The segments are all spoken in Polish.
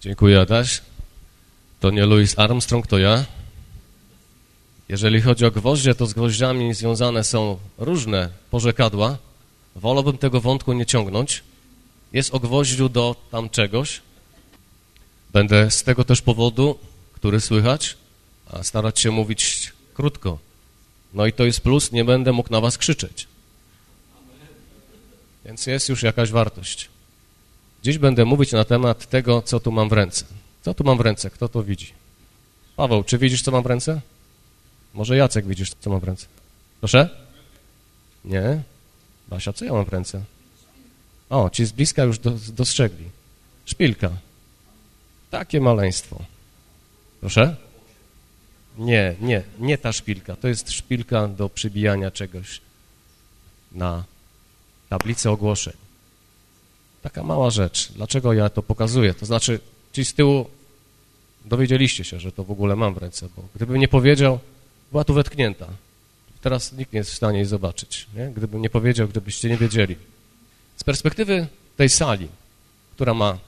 Dziękuję, Adaś. To nie Louis Armstrong, to ja. Jeżeli chodzi o gwoździe, to z gwoździami związane są różne porzekadła. Wolałbym tego wątku nie ciągnąć. Jest o gwoździu do tam czegoś. Będę z tego też powodu, który słychać, a starać się mówić krótko. No i to jest plus, nie będę mógł na was krzyczeć. Więc jest już jakaś wartość. Dziś będę mówić na temat tego, co tu mam w ręce. Co tu mam w ręce? Kto to widzi? Paweł, czy widzisz, co mam w ręce? Może Jacek widzisz, co mam w ręce? Proszę? Nie? Basia, co ja mam w ręce? O, ci z bliska już do, dostrzegli. Szpilka. Takie maleństwo. Proszę? Nie, nie, nie ta szpilka. To jest szpilka do przybijania czegoś na tablicę ogłoszeń. Taka mała rzecz. Dlaczego ja to pokazuję? To znaczy, ci z tyłu dowiedzieliście się, że to w ogóle mam w ręce, bo gdybym nie powiedział, była tu wetknięta. Teraz nikt nie jest w stanie jej zobaczyć. Nie? Gdybym nie powiedział, gdybyście nie wiedzieli. Z perspektywy tej sali, która ma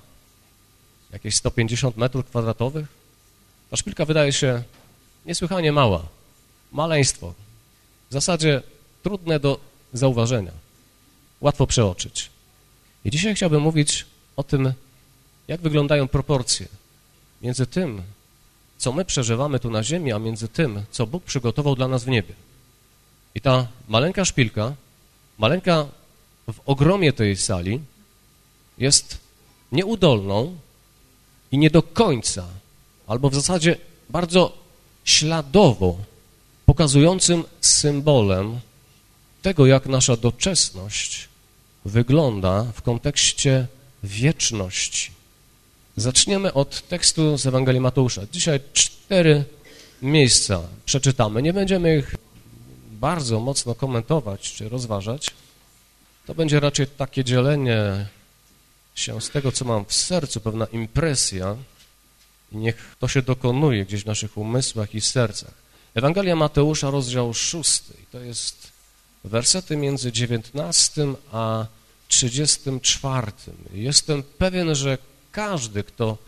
jakieś 150 metrów kwadratowych, ta szpilka wydaje się niesłychanie mała. Maleństwo. W zasadzie trudne do zauważenia. Łatwo przeoczyć. I dzisiaj chciałbym mówić o tym, jak wyglądają proporcje między tym, co my przeżywamy tu na ziemi, a między tym, co Bóg przygotował dla nas w niebie. I ta maleńka szpilka, maleńka w ogromie tej sali jest nieudolną i nie do końca, albo w zasadzie bardzo śladowo pokazującym symbolem tego, jak nasza doczesność wygląda w kontekście wieczności. Zaczniemy od tekstu z Ewangelii Mateusza. Dzisiaj cztery miejsca przeczytamy. Nie będziemy ich bardzo mocno komentować czy rozważać. To będzie raczej takie dzielenie się z tego, co mam w sercu, pewna impresja niech to się dokonuje gdzieś w naszych umysłach i sercach. Ewangelia Mateusza, rozdział szósty. To jest wersety między 19 a 34. Jestem pewien, że każdy, kto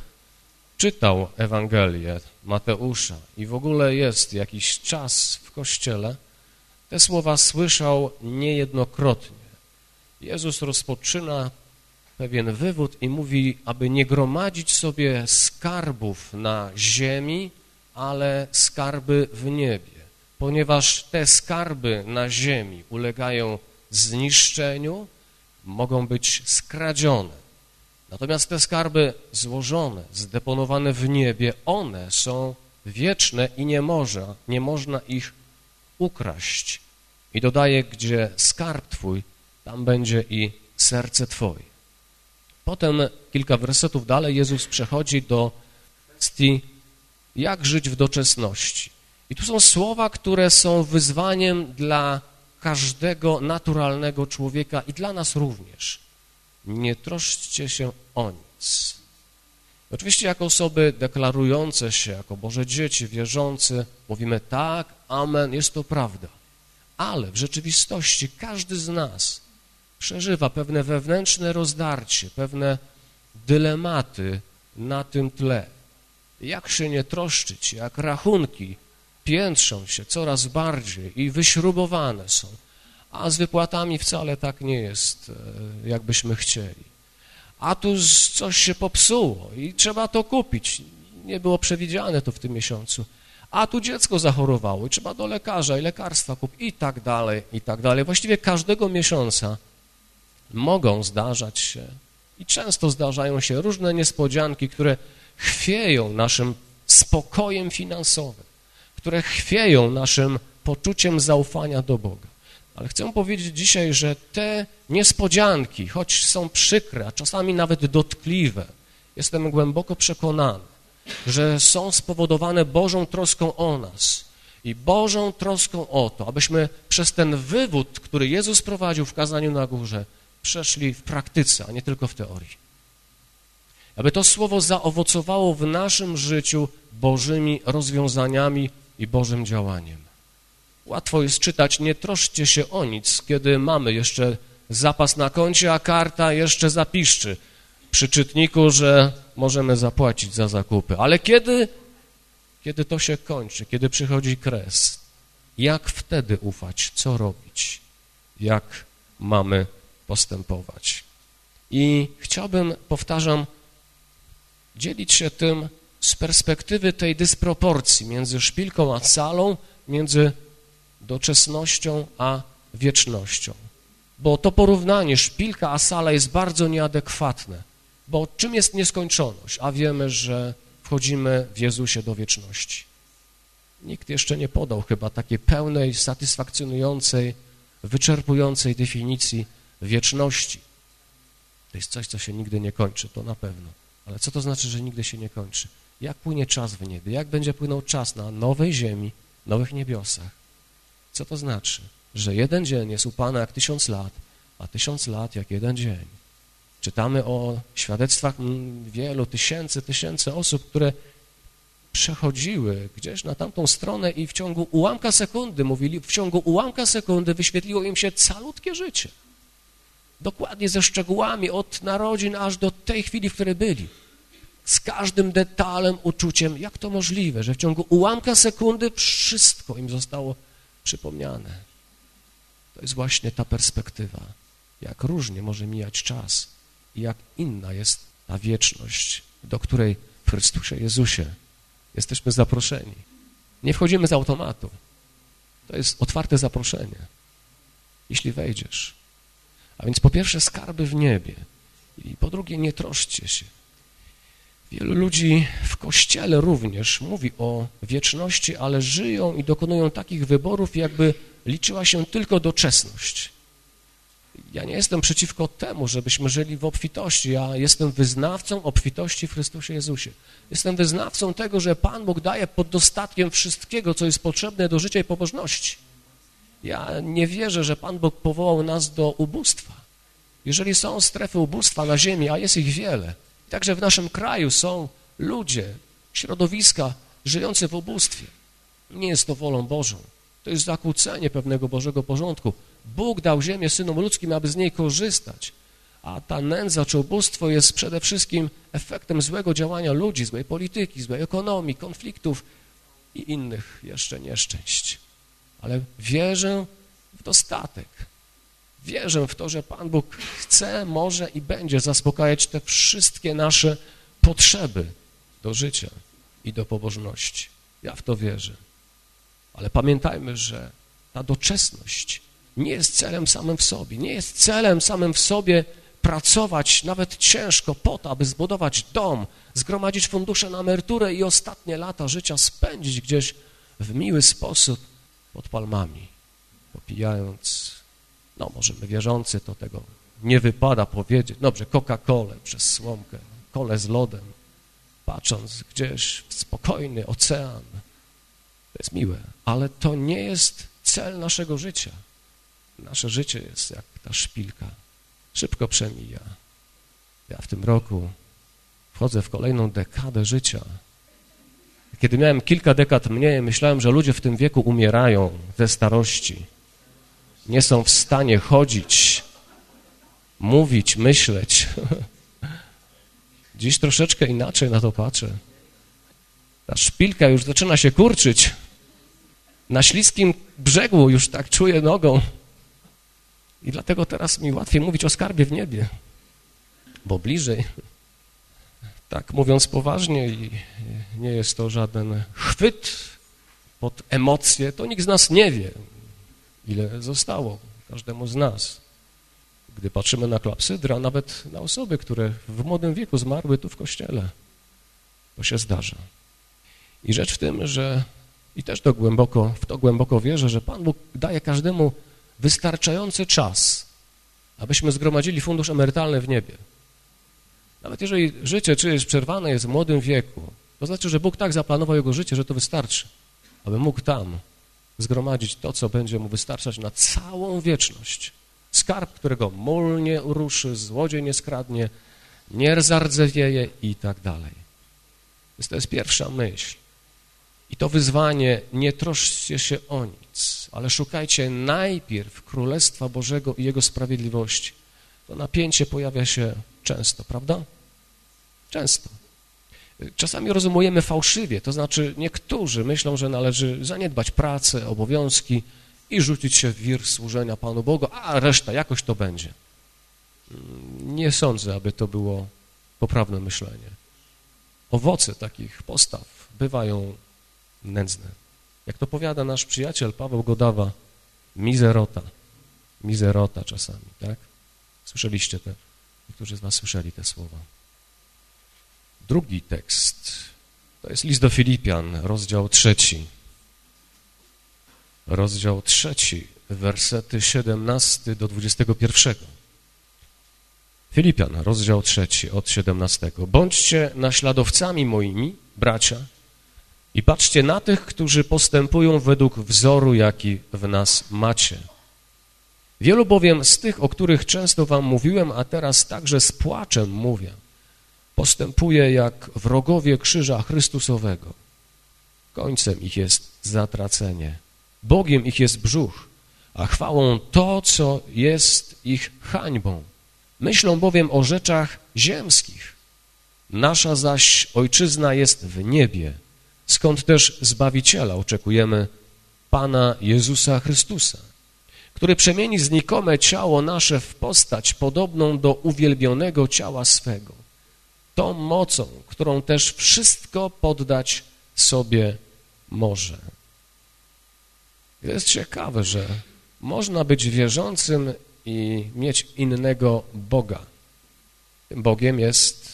czytał Ewangelię Mateusza i w ogóle jest jakiś czas w Kościele, te słowa słyszał niejednokrotnie. Jezus rozpoczyna pewien wywód i mówi, aby nie gromadzić sobie skarbów na ziemi, ale skarby w niebie, ponieważ te skarby na ziemi ulegają zniszczeniu, mogą być skradzione. Natomiast te skarby złożone, zdeponowane w niebie, one są wieczne i nie można, nie można ich ukraść. I dodaje, gdzie skarb Twój, tam będzie i serce Twoje. Potem kilka wersetów dalej Jezus przechodzi do kwestii, jak żyć w doczesności. I tu są słowa, które są wyzwaniem dla każdego naturalnego człowieka i dla nas również. Nie troszczcie się o nic. Oczywiście jako osoby deklarujące się jako Boże dzieci, wierzący, mówimy tak, amen, jest to prawda. Ale w rzeczywistości każdy z nas przeżywa pewne wewnętrzne rozdarcie, pewne dylematy na tym tle. Jak się nie troszczyć, jak rachunki piętrzą się coraz bardziej i wyśrubowane są, a z wypłatami wcale tak nie jest, e, jakbyśmy chcieli. A tu coś się popsuło i trzeba to kupić. Nie było przewidziane to w tym miesiącu. A tu dziecko zachorowało i trzeba do lekarza i lekarstwa kupić i tak dalej, i tak dalej. Właściwie każdego miesiąca mogą zdarzać się i często zdarzają się różne niespodzianki, które chwieją naszym spokojem finansowym, które chwieją naszym poczuciem zaufania do Boga. Ale chcę powiedzieć dzisiaj, że te niespodzianki, choć są przykre, a czasami nawet dotkliwe, jestem głęboko przekonany, że są spowodowane Bożą troską o nas i Bożą troską o to, abyśmy przez ten wywód, który Jezus prowadził w kazaniu na górze, przeszli w praktyce, a nie tylko w teorii. Aby to słowo zaowocowało w naszym życiu Bożymi rozwiązaniami i Bożym działaniem. Łatwo jest czytać, nie troszcie się o nic, kiedy mamy jeszcze zapas na koncie, a karta jeszcze zapiszczy przy czytniku, że możemy zapłacić za zakupy, ale kiedy, kiedy to się kończy, kiedy przychodzi kres, jak wtedy ufać, co robić, jak mamy postępować. I chciałbym, powtarzam, dzielić się tym z perspektywy tej dysproporcji między szpilką a salą, między doczesnością a wiecznością. Bo to porównanie szpilka a sala jest bardzo nieadekwatne. Bo czym jest nieskończoność? A wiemy, że wchodzimy w Jezusie do wieczności. Nikt jeszcze nie podał chyba takiej pełnej, satysfakcjonującej, wyczerpującej definicji wieczności. To jest coś, co się nigdy nie kończy, to na pewno. Ale co to znaczy, że nigdy się nie kończy? Jak płynie czas w niebie? Jak będzie płynął czas na nowej ziemi, nowych niebiosach? Co to znaczy? Że jeden dzień jest u Pana jak tysiąc lat, a tysiąc lat jak jeden dzień. Czytamy o świadectwach wielu tysięcy, tysięcy osób, które przechodziły gdzieś na tamtą stronę i w ciągu ułamka sekundy, mówili, w ciągu ułamka sekundy wyświetliło im się calutkie życie. Dokładnie ze szczegółami od narodzin aż do tej chwili, w której byli. Z każdym detalem, uczuciem, jak to możliwe, że w ciągu ułamka sekundy wszystko im zostało przypomniane. To jest właśnie ta perspektywa, jak różnie może mijać czas i jak inna jest ta wieczność, do której w Chrystusie Jezusie jesteśmy zaproszeni. Nie wchodzimy z automatu. To jest otwarte zaproszenie. Jeśli wejdziesz. A więc po pierwsze skarby w niebie i po drugie nie troszcie się. Wielu ludzi w Kościele również mówi o wieczności, ale żyją i dokonują takich wyborów, jakby liczyła się tylko doczesność. Ja nie jestem przeciwko temu, żebyśmy żyli w obfitości. Ja jestem wyznawcą obfitości w Chrystusie Jezusie. Jestem wyznawcą tego, że Pan Bóg daje pod dostatkiem wszystkiego, co jest potrzebne do życia i pobożności. Ja nie wierzę, że Pan Bóg powołał nas do ubóstwa. Jeżeli są strefy ubóstwa na ziemi, a jest ich wiele, także w naszym kraju są ludzie, środowiska żyjące w ubóstwie, nie jest to wolą Bożą. To jest zakłócenie pewnego Bożego porządku. Bóg dał ziemię synom ludzkim, aby z niej korzystać. A ta nędza czy ubóstwo jest przede wszystkim efektem złego działania ludzi, złej polityki, złej ekonomii, konfliktów i innych jeszcze nieszczęść. Ale wierzę w dostatek. Wierzę w to, że Pan Bóg chce, może i będzie zaspokajać te wszystkie nasze potrzeby do życia i do pobożności. Ja w to wierzę. Ale pamiętajmy, że ta doczesność nie jest celem samym w sobie, nie jest celem samym w sobie pracować nawet ciężko po to, aby zbudować dom, zgromadzić fundusze na emeryturę i ostatnie lata życia spędzić gdzieś w miły sposób pod palmami, popijając, no może my wierzący to tego nie wypada powiedzieć, dobrze, Coca-Colę przez słomkę, kole z lodem, patrząc gdzieś w spokojny ocean, to jest miłe, ale to nie jest cel naszego życia. Nasze życie jest jak ta szpilka, szybko przemija. Ja w tym roku wchodzę w kolejną dekadę życia. Kiedy miałem kilka dekad mniej, myślałem, że ludzie w tym wieku umierają ze starości. Nie są w stanie chodzić, mówić, myśleć. Dziś troszeczkę inaczej na to patrzę. Ta szpilka już zaczyna się kurczyć. Na śliskim brzegu już tak czuję nogą. I dlatego teraz mi łatwiej mówić o skarbie w niebie, bo bliżej. Tak mówiąc poważnie i nie jest to żaden chwyt pod emocje, to nikt z nas nie wie, ile zostało każdemu z nas. Gdy patrzymy na klapsydra, nawet na osoby, które w młodym wieku zmarły tu w kościele, to się zdarza. I rzecz w tym, że i też to głęboko, w to głęboko wierzę, że Pan Bóg daje każdemu wystarczający czas, abyśmy zgromadzili fundusz emerytalny w niebie. Nawet jeżeli życie czyjeś przerwane jest w młodym wieku, to znaczy, że Bóg tak zaplanował jego życie, że to wystarczy, aby mógł tam zgromadzić to, co będzie mu wystarczać na całą wieczność. Skarb, którego mól nie uruszy, złodziej nie skradnie, nie zardzewieje i tak dalej. Więc to jest pierwsza myśl. I to wyzwanie, nie troszcie się o nic, ale szukajcie najpierw Królestwa Bożego i Jego sprawiedliwości. To napięcie pojawia się często, prawda? Często. Czasami rozumujemy fałszywie, to znaczy niektórzy myślą, że należy zaniedbać pracę, obowiązki i rzucić się w wir służenia Panu Bogu, a reszta jakoś to będzie. Nie sądzę, aby to było poprawne myślenie. Owoce takich postaw bywają nędzne. Jak to powiada nasz przyjaciel Paweł Godawa, mizerota, mizerota czasami, tak? Słyszeliście te, niektórzy z was słyszeli te słowa. Drugi tekst to jest list do Filipian, rozdział trzeci. Rozdział trzeci, wersety 17 do 21. Filipian, rozdział trzeci, od 17. Bądźcie naśladowcami moimi, bracia, i patrzcie na tych, którzy postępują według wzoru, jaki w nas macie. Wielu bowiem z tych, o których często wam mówiłem, a teraz także z płaczem mówię, postępuje jak wrogowie krzyża Chrystusowego. Końcem ich jest zatracenie, Bogiem ich jest brzuch, a chwałą to, co jest ich hańbą. Myślą bowiem o rzeczach ziemskich. Nasza zaś ojczyzna jest w niebie, skąd też Zbawiciela oczekujemy Pana Jezusa Chrystusa, który przemieni znikome ciało nasze w postać podobną do uwielbionego ciała swego, tą mocą, którą też wszystko poddać sobie może. Jest ciekawe, że można być wierzącym i mieć innego Boga. Tym Bogiem jest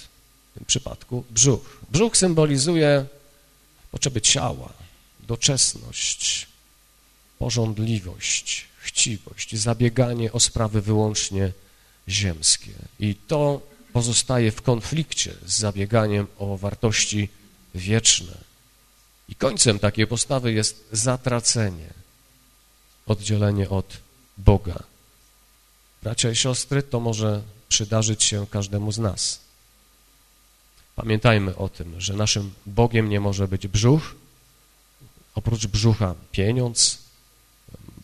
w tym przypadku brzuch. Brzuch symbolizuje potrzeby ciała, doczesność, porządliwość, chciwość, zabieganie o sprawy wyłącznie ziemskie. I to pozostaje w konflikcie z zabieganiem o wartości wieczne. I końcem takiej postawy jest zatracenie, oddzielenie od Boga. Bracia i siostry, to może przydarzyć się każdemu z nas. Pamiętajmy o tym, że naszym Bogiem nie może być brzuch, oprócz brzucha pieniądz,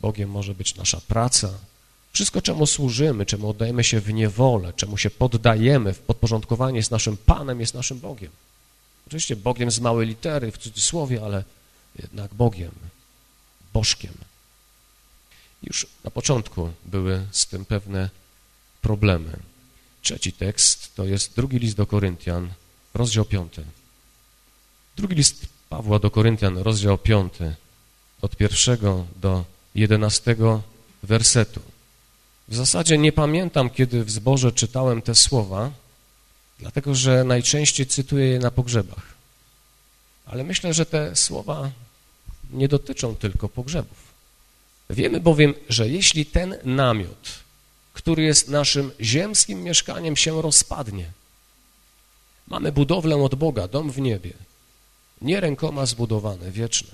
Bogiem może być nasza praca, wszystko, czemu służymy, czemu oddajemy się w niewolę, czemu się poddajemy, w podporządkowanie jest naszym Panem, jest naszym Bogiem. Oczywiście Bogiem z małej litery, w cudzysłowie, ale jednak Bogiem, Bożkiem. Już na początku były z tym pewne problemy. Trzeci tekst to jest drugi list do Koryntian, rozdział 5. Drugi list Pawła do Koryntian, rozdział 5, od pierwszego do jedenastego wersetu. W zasadzie nie pamiętam, kiedy w zborze czytałem te słowa, dlatego że najczęściej cytuję je na pogrzebach. Ale myślę, że te słowa nie dotyczą tylko pogrzebów. Wiemy bowiem, że jeśli ten namiot, który jest naszym ziemskim mieszkaniem, się rozpadnie, mamy budowlę od Boga, dom w niebie, nie rękoma zbudowane, wieczne.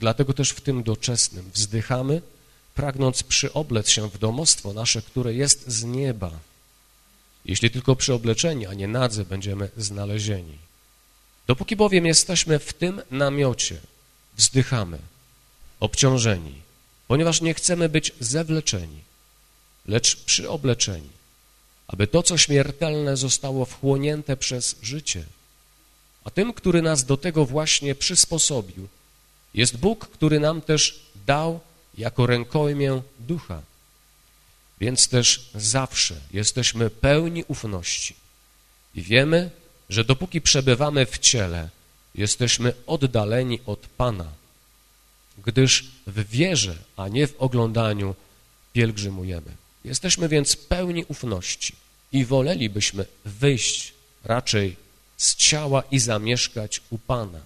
Dlatego też w tym doczesnym wzdychamy, pragnąc przyoblec się w domostwo nasze, które jest z nieba. Jeśli tylko przyobleczeni, a nie nadzy będziemy znalezieni. Dopóki bowiem jesteśmy w tym namiocie, wzdychamy, obciążeni, ponieważ nie chcemy być zewleczeni, lecz przyobleczeni, aby to, co śmiertelne, zostało wchłonięte przez życie. A tym, który nas do tego właśnie przysposobił, jest Bóg, który nam też dał jako rękojmię ducha. Więc też zawsze jesteśmy pełni ufności i wiemy, że dopóki przebywamy w ciele, jesteśmy oddaleni od Pana, gdyż w wierze, a nie w oglądaniu pielgrzymujemy. Jesteśmy więc pełni ufności i wolelibyśmy wyjść raczej z ciała i zamieszkać u Pana.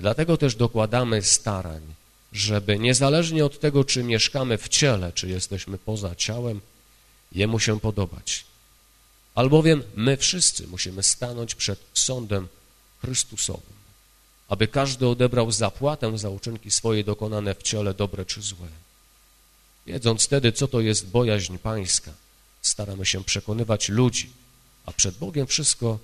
Dlatego też dokładamy starań, żeby niezależnie od tego, czy mieszkamy w ciele, czy jesteśmy poza ciałem, Jemu się podobać. Albowiem my wszyscy musimy stanąć przed sądem Chrystusowym, aby każdy odebrał zapłatę za uczynki swoje dokonane w ciele, dobre czy złe. Wiedząc wtedy, co to jest bojaźń pańska, staramy się przekonywać ludzi, a przed Bogiem wszystko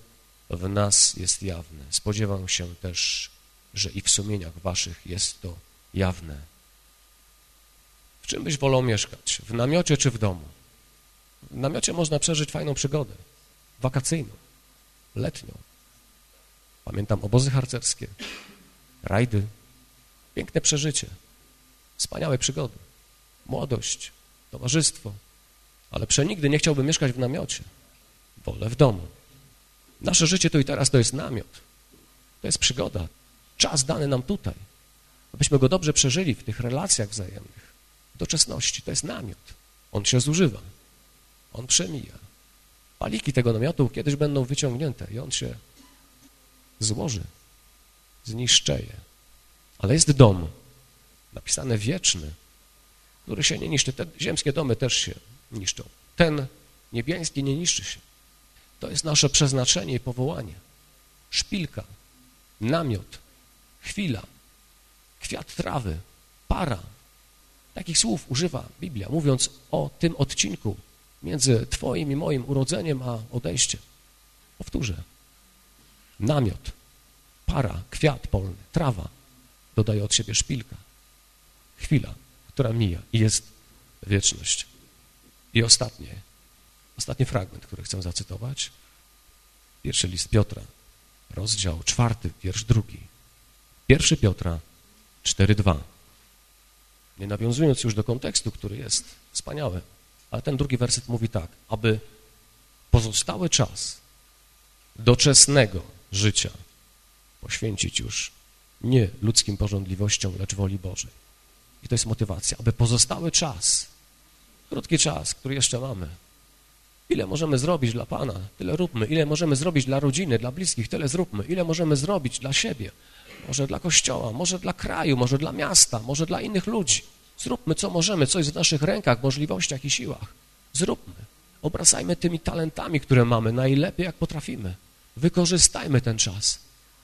w nas jest jawne. Spodziewam się też, że i w sumieniach waszych jest to jawne. W czym byś wolał mieszkać? W namiocie czy w domu? W namiocie można przeżyć fajną przygodę, wakacyjną, letnią. Pamiętam obozy harcerskie, rajdy, piękne przeżycie, wspaniałe przygody, młodość, towarzystwo, ale przenigdy nie chciałbym mieszkać w namiocie, wolę w domu. Nasze życie tu i teraz to jest namiot, to jest przygoda, czas dany nam tutaj, abyśmy go dobrze przeżyli w tych relacjach wzajemnych, doczesności, to jest namiot, on się zużywa, on przemija. Paliki tego namiotu kiedyś będą wyciągnięte i on się złoży, zniszczeje. Ale jest dom, napisane wieczny, który się nie niszczy. Te ziemskie domy też się niszczą. Ten niebiański nie niszczy się. To jest nasze przeznaczenie i powołanie. Szpilka, namiot, chwila, kwiat trawy, para. Takich słów używa Biblia, mówiąc o tym odcinku między Twoim i moim urodzeniem a odejściem. Powtórzę. Namiot, para, kwiat polny, trawa, dodaje od siebie szpilka. Chwila, która mija i jest wieczność. I ostatnie, ostatni fragment, który chcę zacytować. Pierwszy list Piotra, rozdział czwarty, wiersz drugi. Pierwszy Piotra 4,2. Nie nawiązując już do kontekstu, który jest wspaniały, ale ten drugi werset mówi tak, aby pozostały czas doczesnego życia poświęcić już nie ludzkim porządliwościom, lecz woli Bożej. I to jest motywacja, aby pozostały czas, krótki czas, który jeszcze mamy, ile możemy zrobić dla Pana, tyle róbmy, ile możemy zrobić dla rodziny, dla bliskich, tyle zróbmy, ile możemy zrobić dla siebie, może dla Kościoła, może dla kraju, może dla miasta, może dla innych ludzi. Zróbmy, co możemy, co jest w naszych rękach, możliwościach i siłach. Zróbmy. Obracajmy tymi talentami, które mamy, najlepiej jak potrafimy. Wykorzystajmy ten czas.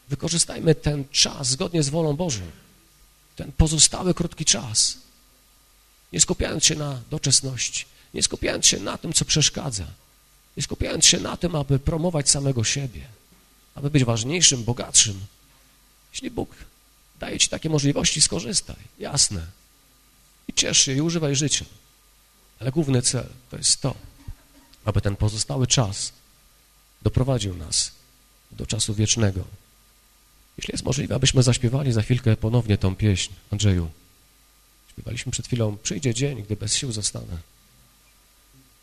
Wykorzystajmy ten czas zgodnie z wolą Bożą. Ten pozostały krótki czas. Nie skupiając się na doczesności. Nie skupiając się na tym, co przeszkadza. Nie skupiając się na tym, aby promować samego siebie. Aby być ważniejszym, bogatszym. Jeśli Bóg daje ci takie możliwości, skorzystaj. Jasne. I ciesz się i używaj życia. Ale główny cel to jest to, aby ten pozostały czas doprowadził nas do czasu wiecznego. Jeśli jest możliwe, abyśmy zaśpiewali za chwilkę ponownie tą pieśń, Andrzeju. Śpiewaliśmy przed chwilą, przyjdzie dzień, gdy bez sił zostanę.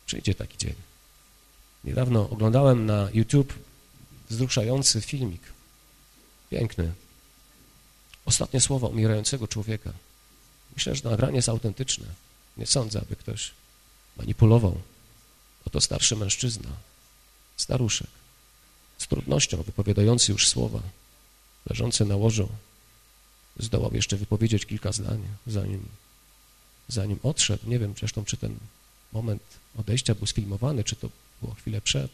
Przyjdzie taki dzień. Niedawno oglądałem na YouTube wzruszający filmik. Piękny. Ostatnie słowa umierającego człowieka. Myślę, że nagranie jest autentyczne. Nie sądzę, aby ktoś manipulował. Oto starszy mężczyzna, staruszek, z trudnością wypowiadający już słowa, leżący na łożu, zdołał jeszcze wypowiedzieć kilka zdań, zanim, zanim odszedł. Nie wiem zresztą, czy ten moment odejścia był sfilmowany, czy to było chwilę przed.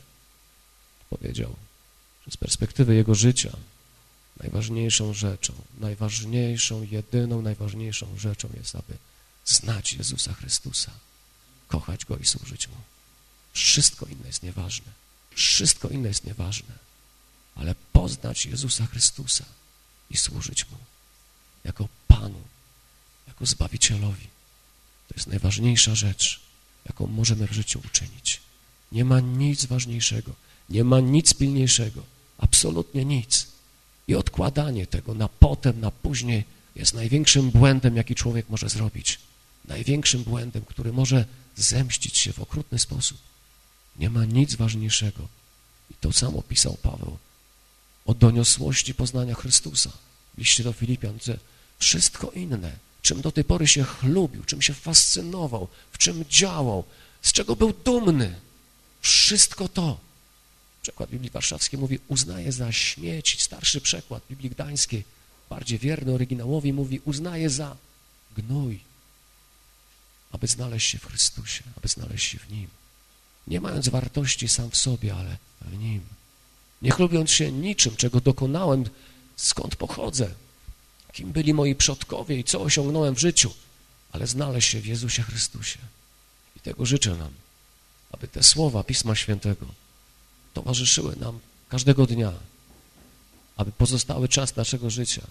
Powiedział, że z perspektywy jego życia najważniejszą rzeczą, najważniejszą, jedyną, najważniejszą rzeczą jest, aby znać Jezusa Chrystusa, kochać Go i służyć Mu. Wszystko inne jest nieważne. Wszystko inne jest nieważne. Ale poznać Jezusa Chrystusa i służyć Mu jako Panu, jako Zbawicielowi. To jest najważniejsza rzecz, jaką możemy w życiu uczynić. Nie ma nic ważniejszego, nie ma nic pilniejszego, absolutnie nic. Odkładanie tego na potem, na później jest największym błędem, jaki człowiek może zrobić. Największym błędem, który może zemścić się w okrutny sposób. Nie ma nic ważniejszego. I to samo pisał Paweł o doniosłości poznania Chrystusa. W liście do Filipian, że wszystko inne, czym do tej pory się chlubił, czym się fascynował, w czym działał, z czego był dumny, wszystko to Przekład Biblii Warszawskiej mówi, uznaje za śmieć. Starszy przekład Biblii Gdańskiej, bardziej wierny oryginałowi, mówi, uznaje za gnój, aby znaleźć się w Chrystusie, aby znaleźć się w Nim. Nie mając wartości sam w sobie, ale w Nim. Nie chlubiąc się niczym, czego dokonałem, skąd pochodzę, kim byli moi przodkowie i co osiągnąłem w życiu, ale znaleźć się w Jezusie Chrystusie. I tego życzę nam, aby te słowa Pisma Świętego towarzyszyły nam każdego dnia, aby pozostały czas naszego życia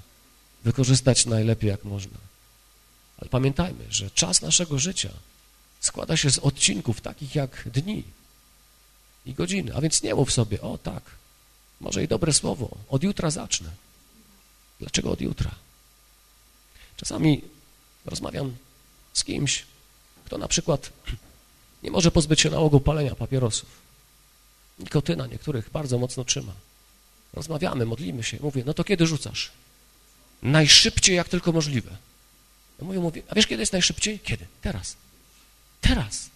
wykorzystać najlepiej jak można. Ale pamiętajmy, że czas naszego życia składa się z odcinków takich jak dni i godziny, a więc nie mów sobie, o tak, Może i dobre słowo. Od jutra zacznę. Dlaczego od jutra? Czasami rozmawiam z kimś, kto na przykład nie może pozbyć się nałogu palenia papierosów. Nikotyna niektórych bardzo mocno trzyma. Rozmawiamy, modlimy się. Mówię, no to kiedy rzucasz? Najszybciej, jak tylko możliwe. No mówię, mówię, a wiesz, kiedy jest najszybciej? Kiedy? Teraz. Teraz.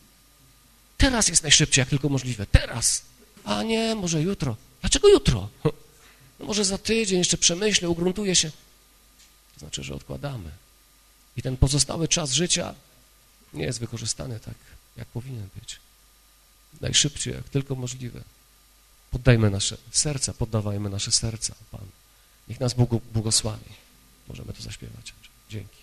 Teraz jest najszybciej, jak tylko możliwe. Teraz. A nie, może jutro. Dlaczego jutro? No może za tydzień jeszcze przemyślę, ugruntuję się. To znaczy, że odkładamy. I ten pozostały czas życia nie jest wykorzystany tak, jak powinien być. Najszybciej, jak tylko możliwe. Poddajmy nasze serca, poddawajmy nasze serca, Pan. Niech nas Bóg błogosławi. Możemy to zaśpiewać. Dzięki.